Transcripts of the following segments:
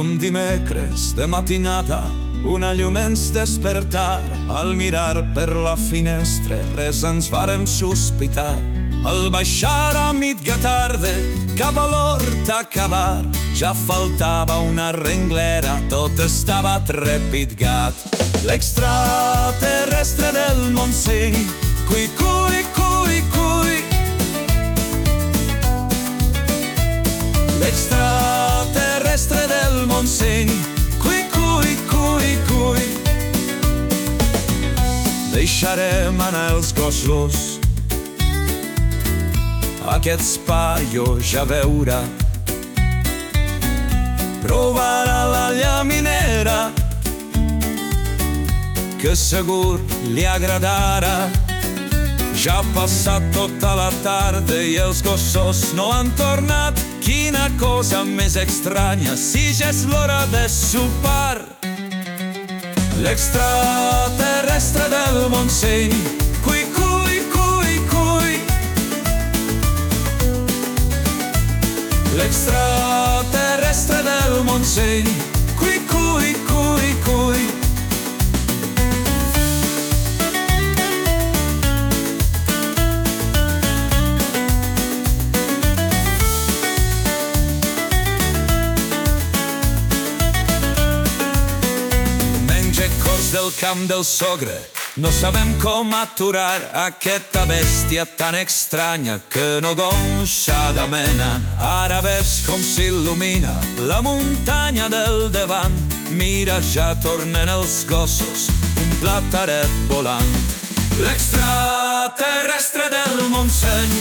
Un dimecres de matinata una llum ens despertar al mirar per la finestra res ens vàrem sospitar. Al baixar a mitja tarda cap a l'hort acabar ja faltava una renglera tot estava trepitgat l'extraterrestre del Montseny cui cui cui cui. L'extraterrestre deixarem anar els gossos aquest paio ja veurà provarà la llaminera que segur li agradarà ja ha passat tota la tarda i els gossos no han tornat. Quina cosa més estranya si ja és l'hora de sopar. L'extraterrestre del Montseny, cui, cui, cui, cui. L'extraterrestre del Montseny, Del camp del sogre. No sabem com aturar aquesta bèstia tan estranya que no gonxa de mena. Ara ves com s'il·lumina la muntanya del davant. Mira, ja tornen els gossos, un plataret volant. L'extraterrestre del Montseny,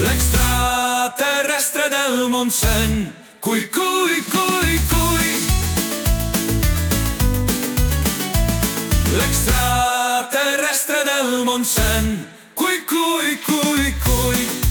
L'extraterrestre del Montseny. Cui, cui, cui, cui. L'extraterrestre del Montseny. Cui, cui, cui, cui